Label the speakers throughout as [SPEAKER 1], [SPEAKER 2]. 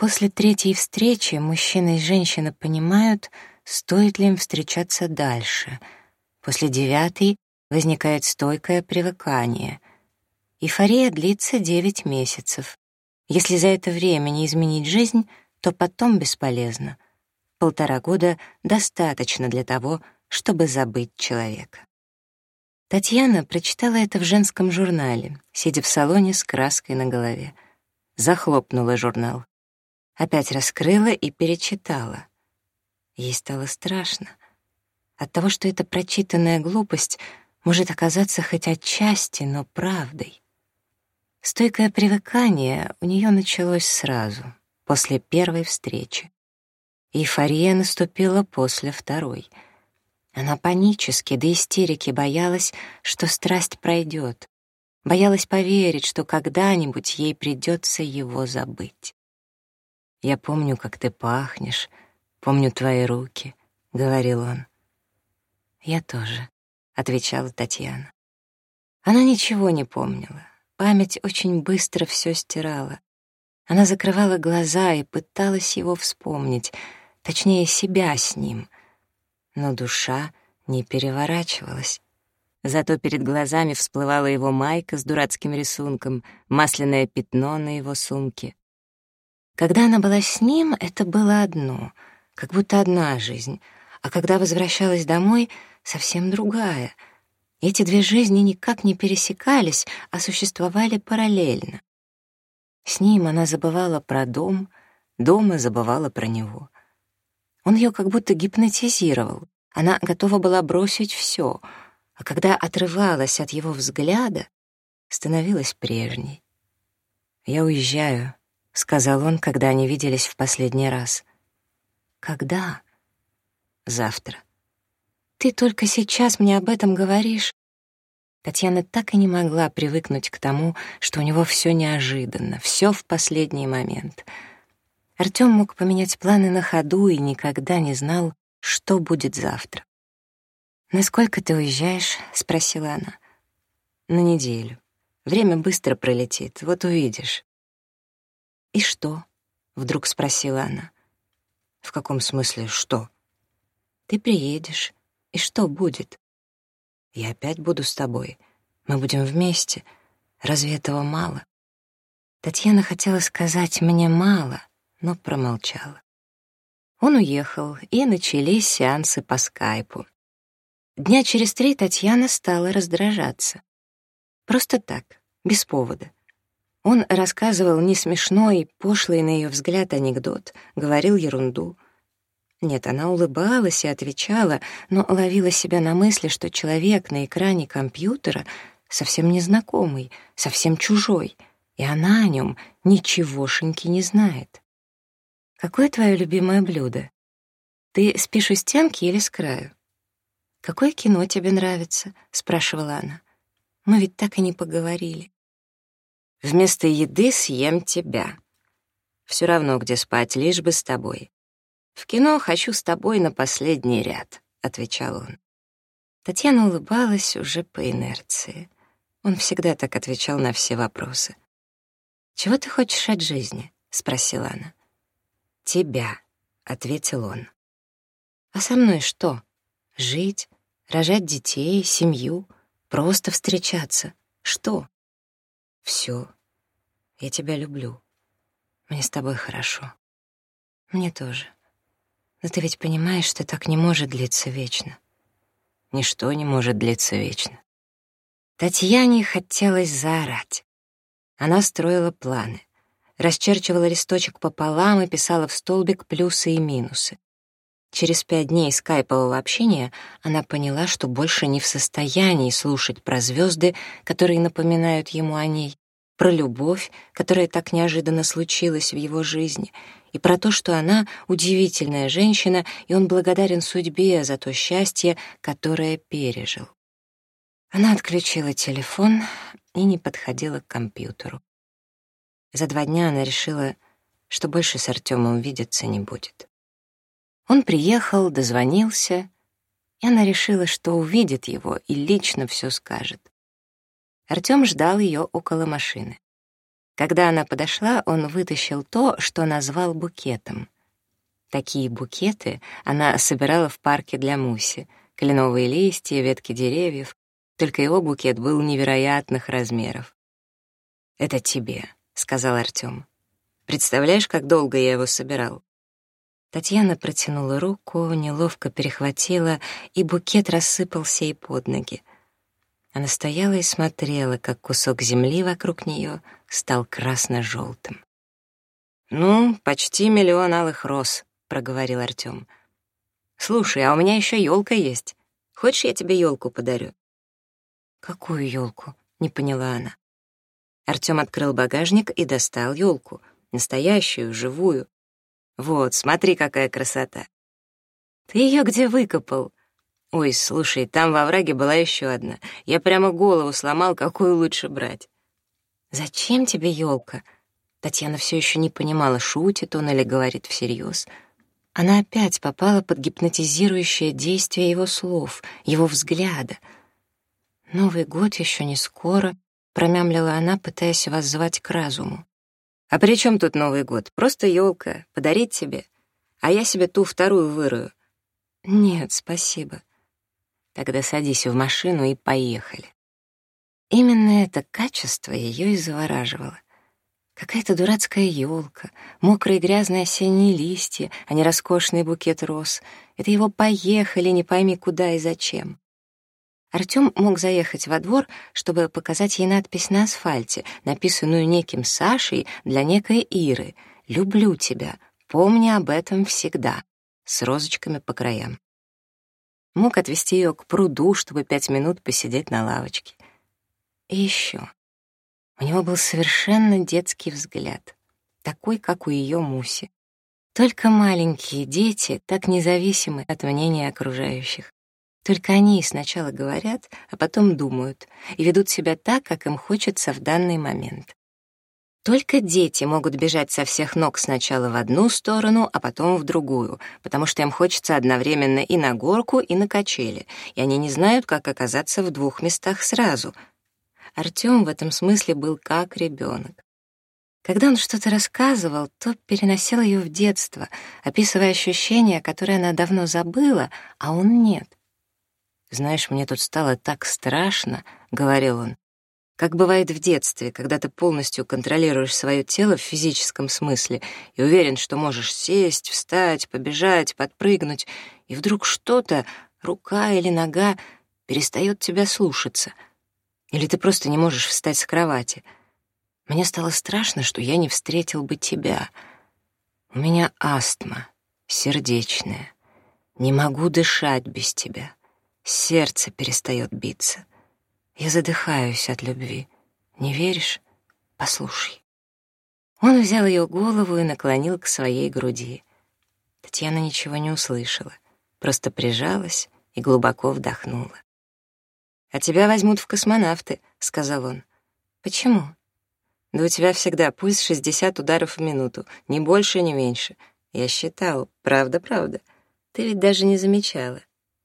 [SPEAKER 1] После третьей встречи мужчина и женщина понимают, стоит ли им встречаться дальше. После девятой возникает стойкое привыкание. Эйфория длится девять месяцев. Если за это время не изменить жизнь, то потом бесполезно. Полтора года достаточно для того, чтобы забыть человека. Татьяна прочитала это в женском журнале, сидя в салоне с краской на голове. Захлопнула журнал опять раскрыла и перечитала. Ей стало страшно от того, что эта прочитанная глупость может оказаться хоть отчасти, но правдой. Стойкое привыкание у нее началось сразу, после первой встречи. Эйфория наступила после второй. Она панически до истерики боялась, что страсть пройдет, боялась поверить, что когда-нибудь ей придется его забыть. Я помню, как ты пахнешь, помню твои руки», — говорил он. «Я тоже», — отвечала Татьяна. Она ничего не помнила. Память очень быстро все стирала. Она закрывала глаза и пыталась его вспомнить, точнее, себя с ним. Но душа не переворачивалась. Зато перед глазами всплывала его майка с дурацким рисунком, масляное пятно на его сумке. Когда она была с ним, это было одно, как будто одна жизнь, а когда возвращалась домой, совсем другая. Эти две жизни никак не пересекались, а существовали параллельно. С ним она забывала про дом, дома забывала про него. Он ее как будто гипнотизировал. Она готова была бросить все, а когда отрывалась от его взгляда, становилась прежней. «Я уезжаю», — сказал он, когда они виделись в последний раз. «Когда?» «Завтра». «Ты только сейчас мне об этом говоришь». Татьяна так и не могла привыкнуть к тому, что у него все неожиданно, все в последний момент. Артём мог поменять планы на ходу и никогда не знал, что будет завтра. «Насколько ты уезжаешь?» — спросила она. «На неделю. Время быстро пролетит, вот увидишь». «И что?» — вдруг спросила она. «В каком смысле что?» «Ты приедешь. И что будет?» «Я опять буду с тобой. Мы будем вместе. Разве этого мало?» Татьяна хотела сказать «мне мало», но промолчала. Он уехал, и начались сеансы по скайпу. Дня через три Татьяна стала раздражаться. Просто так, без повода. Он рассказывал не смешной, пошлый на ее взгляд анекдот, говорил ерунду. Нет, она улыбалась и отвечала, но ловила себя на мысли, что человек на экране компьютера совсем незнакомый, совсем чужой, и она о нем ничегошеньки не знает. «Какое твое любимое блюдо? Ты спишь у стенки или с краю?» «Какое кино тебе нравится?» — спрашивала она. «Мы ведь так и не поговорили». Вместо еды съем тебя. Все равно, где спать, лишь бы с тобой. В кино хочу с тобой на последний ряд», — отвечал он. Татьяна улыбалась уже по инерции. Он всегда так отвечал на все вопросы. «Чего ты хочешь от жизни?» — спросила она. «Тебя», — ответил он. «А со мной что? Жить, рожать детей, семью, просто встречаться? Что?» Все, Я тебя люблю. Мне с тобой хорошо. Мне тоже. Но ты ведь понимаешь, что так не может длиться вечно. Ничто не может длиться вечно. Татьяне хотелось заорать. Она строила планы, расчерчивала листочек пополам и писала в столбик плюсы и минусы. Через пять дней скайпового общения она поняла, что больше не в состоянии слушать про звезды, которые напоминают ему о ней, про любовь, которая так неожиданно случилась в его жизни, и про то, что она удивительная женщина, и он благодарен судьбе за то счастье, которое пережил. Она отключила телефон и не подходила к компьютеру. За два дня она решила, что больше с Артемом видеться не будет. Он приехал, дозвонился, и она решила, что увидит его и лично все скажет. Артём ждал её около машины. Когда она подошла, он вытащил то, что назвал букетом. Такие букеты она собирала в парке для Муси. Кленовые листья, ветки деревьев. Только его букет был невероятных размеров. «Это тебе», — сказал Артём. «Представляешь, как долго я его собирал?» Татьяна протянула руку, неловко перехватила, и букет рассыпался ей под ноги. Она стояла и смотрела, как кусок земли вокруг нее стал красно-желтым. «Ну, почти миллион алых роз», — проговорил Артем. «Слушай, а у меня еще елка есть. Хочешь, я тебе елку подарю?» «Какую елку?» — не поняла она. Артем открыл багажник и достал елку, настоящую, живую. «Вот, смотри, какая красота!» «Ты ее где выкопал?» Ой, слушай, там во враге была еще одна. Я прямо голову сломал, какую лучше брать. Зачем тебе елка? Татьяна все еще не понимала, шутит он или говорит всерьез. Она опять попала под гипнотизирующее действие его слов, его взгляда. Новый год еще не скоро, промямлила она, пытаясь воззвать к разуму. А при чем тут Новый год? Просто елка, подарить тебе. А я себе ту вторую вырую. Нет, спасибо. Тогда садись в машину и поехали. Именно это качество ее и завораживало. Какая-то дурацкая елка, мокрые грязные осенние листья, а не роскошный букет роз. Это его поехали, не пойми куда и зачем. Артём мог заехать во двор, чтобы показать ей надпись на асфальте, написанную неким Сашей для некой Иры «Люблю тебя, помни об этом всегда» с розочками по краям мог отвести ее к пруду, чтобы пять минут посидеть на лавочке. И еще. У него был совершенно детский взгляд, такой, как у ее Муси. Только маленькие дети так независимы от мнения окружающих. Только они сначала говорят, а потом думают и ведут себя так, как им хочется в данный момент. Только дети могут бежать со всех ног сначала в одну сторону, а потом в другую, потому что им хочется одновременно и на горку, и на качели, и они не знают, как оказаться в двух местах сразу. Артём в этом смысле был как ребёнок. Когда он что-то рассказывал, то переносил её в детство, описывая ощущения, которые она давно забыла, а он нет. «Знаешь, мне тут стало так страшно», — говорил он, как бывает в детстве, когда ты полностью контролируешь свое тело в физическом смысле и уверен, что можешь сесть, встать, побежать, подпрыгнуть, и вдруг что-то, рука или нога, перестает тебя слушаться. Или ты просто не можешь встать с кровати. Мне стало страшно, что я не встретил бы тебя. У меня астма, сердечная. Не могу дышать без тебя. Сердце перестает биться. Я задыхаюсь от любви. Не веришь? Послушай. Он взял ее голову и наклонил к своей груди. Татьяна ничего не услышала, просто прижалась и глубоко вдохнула. «А тебя возьмут в космонавты», — сказал он. «Почему?» «Да у тебя всегда пульс 60 ударов в минуту, ни больше, ни меньше. Я считал, правда-правда. Ты ведь даже не замечала.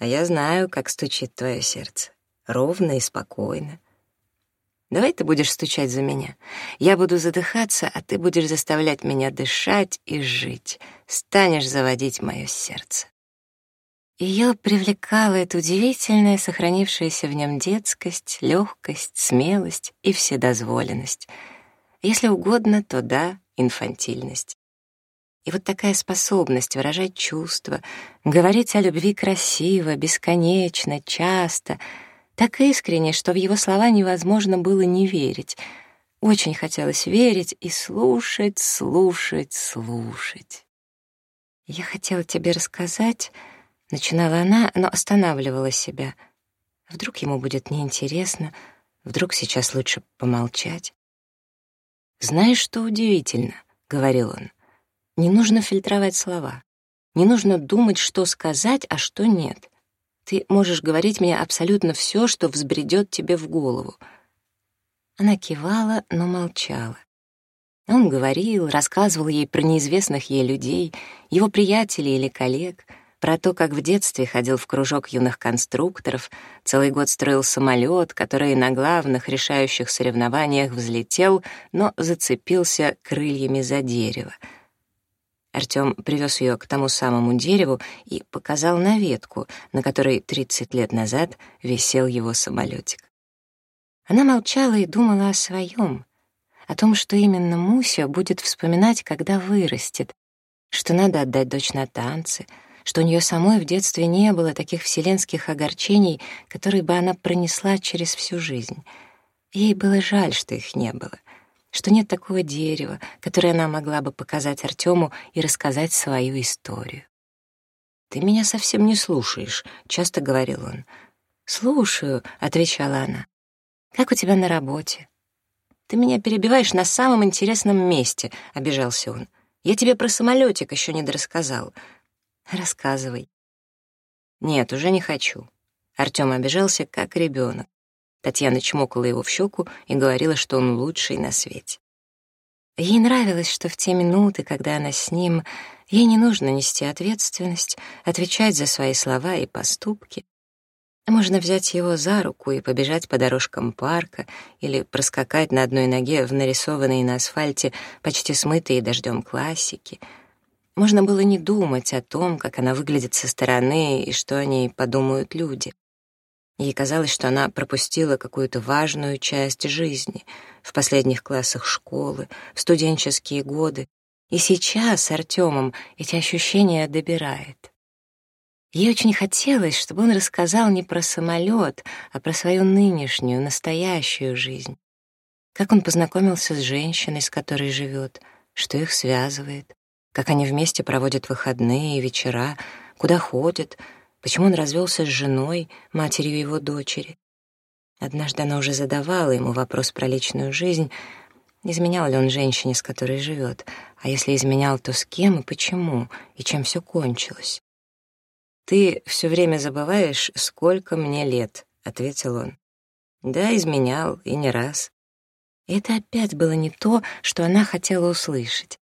[SPEAKER 1] А я знаю, как стучит твое сердце» ровно и спокойно. Давай ты будешь стучать за меня. Я буду задыхаться, а ты будешь заставлять меня дышать и жить. Станешь заводить мое сердце. Ее привлекала эта удивительная, сохранившаяся в нем детскость, легкость, смелость и вседозволенность. Если угодно, то да, инфантильность. И вот такая способность выражать чувства, говорить о любви красиво, бесконечно, часто — так искренне, что в его слова невозможно было не верить. Очень хотелось верить и слушать, слушать, слушать. «Я хотела тебе рассказать...» — начинала она, но останавливала себя. «Вдруг ему будет неинтересно, вдруг сейчас лучше помолчать». «Знаешь, что удивительно?» — говорил он. «Не нужно фильтровать слова. Не нужно думать, что сказать, а что нет. Ты можешь говорить мне абсолютно все, что взбредет тебе в голову». Она кивала, но молчала. Он говорил, рассказывал ей про неизвестных ей людей, его приятелей или коллег, про то, как в детстве ходил в кружок юных конструкторов, целый год строил самолет, который на главных решающих соревнованиях взлетел, но зацепился крыльями за дерево — Артем привез ее к тому самому дереву и показал на ветку, на которой 30 лет назад висел его самолетик. Она молчала и думала о своем, о том, что именно Муся будет вспоминать, когда вырастет, что надо отдать дочь на танцы, что у нее самой в детстве не было таких вселенских огорчений, которые бы она пронесла через всю жизнь. Ей было жаль, что их не было что нет такого дерева, которое она могла бы показать Артему и рассказать свою историю. «Ты меня совсем не слушаешь», — часто говорил он. «Слушаю», — отвечала она. «Как у тебя на работе?» «Ты меня перебиваешь на самом интересном месте», — обижался он. «Я тебе про самолетик еще не дорассказал». «Рассказывай». «Нет, уже не хочу». Артем обижался, как ребенок. Татьяна чмокала его в щеку и говорила, что он лучший на свете. Ей нравилось, что в те минуты, когда она с ним, ей не нужно нести ответственность, отвечать за свои слова и поступки. Можно взять его за руку и побежать по дорожкам парка или проскакать на одной ноге в нарисованной на асфальте почти смытые дождем классики. Можно было не думать о том, как она выглядит со стороны и что о ней подумают люди. Ей казалось, что она пропустила какую-то важную часть жизни в последних классах школы, в студенческие годы, и сейчас с Артемом эти ощущения добирает. Ей очень хотелось, чтобы он рассказал не про самолет, а про свою нынешнюю, настоящую жизнь. Как он познакомился с женщиной, с которой живет, что их связывает, как они вместе проводят выходные и вечера, куда ходят — Почему он развелся с женой, матерью его дочери? Однажды она уже задавала ему вопрос про личную жизнь, изменял ли он женщине, с которой живет, а если изменял, то с кем и почему, и чем все кончилось. «Ты все время забываешь, сколько мне лет», — ответил он. «Да, изменял, и не раз». Это опять было не то, что она хотела услышать.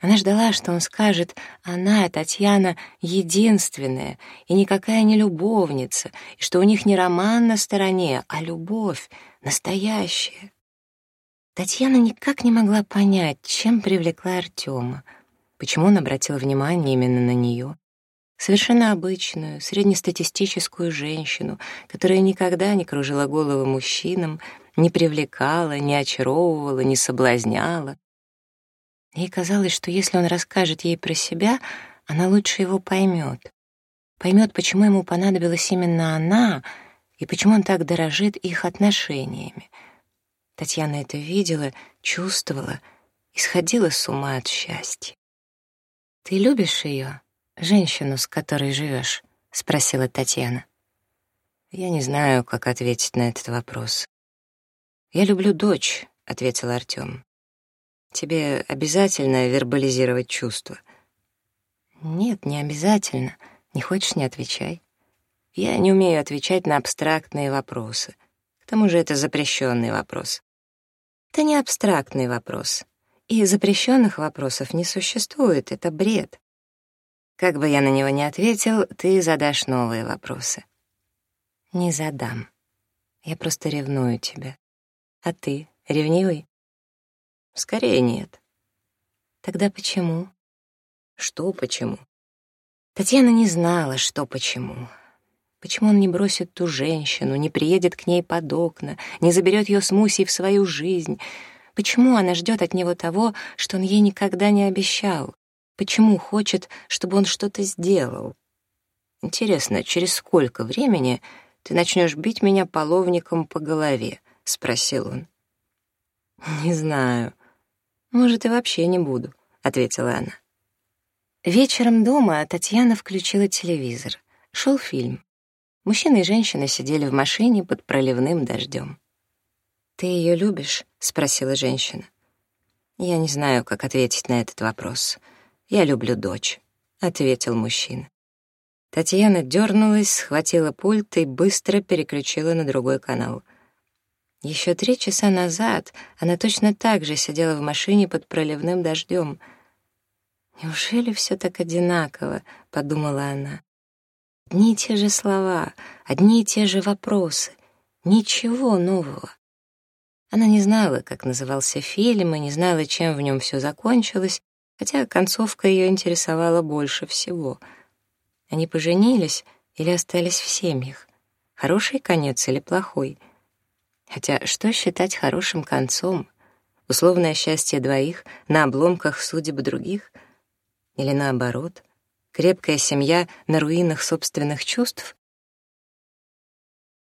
[SPEAKER 1] Она ждала, что он скажет «Она, Татьяна, единственная, и никакая не любовница, и что у них не роман на стороне, а любовь, настоящая». Татьяна никак не могла понять, чем привлекла Артема, почему он обратил внимание именно на нее. Совершенно обычную, среднестатистическую женщину, которая никогда не кружила головы мужчинам, не привлекала, не очаровывала, не соблазняла. Ей казалось, что если он расскажет ей про себя, она лучше его поймет. Поймет, почему ему понадобилась именно она и почему он так дорожит их отношениями. Татьяна это видела, чувствовала и сходила с ума от счастья. «Ты любишь ее, женщину, с которой живешь?» — спросила Татьяна. «Я не знаю, как ответить на этот вопрос». «Я люблю дочь», — ответил Артём. Тебе обязательно вербализировать чувства? Нет, не обязательно. Не хочешь — не отвечай. Я не умею отвечать на абстрактные вопросы. К тому же это запрещенный вопрос. Это не абстрактный вопрос. И запрещенных вопросов не существует, это бред. Как бы я на него не ответил, ты задашь новые вопросы. Не задам. Я просто ревную тебя. А ты ревнивый? Скорее нет. Тогда почему? Что почему? Татьяна не знала, что почему. Почему он не бросит ту женщину, не приедет к ней под окна, не заберет ее с Мусей в свою жизнь? Почему она ждет от него того, что он ей никогда не обещал? Почему хочет, чтобы он что-то сделал? Интересно, через сколько времени ты начнешь бить меня половником по голове? спросил он. Не знаю, «Может, и вообще не буду», — ответила она. Вечером дома Татьяна включила телевизор. Шел фильм. Мужчина и женщина сидели в машине под проливным дождем. «Ты ее любишь?» — спросила женщина. «Я не знаю, как ответить на этот вопрос. Я люблю дочь», — ответил мужчина. Татьяна дернулась, схватила пульт и быстро переключила на другой канал. Еще три часа назад она точно так же сидела в машине под проливным дождем. «Неужели все так одинаково?» — подумала она. «Одни и те же слова, одни и те же вопросы. Ничего нового». Она не знала, как назывался фильм, и не знала, чем в нем все закончилось, хотя концовка ее интересовала больше всего. Они поженились или остались в семьях? Хороший конец или плохой — Хотя что считать хорошим концом? Условное счастье двоих на обломках судеб других? Или наоборот, крепкая семья на руинах собственных чувств?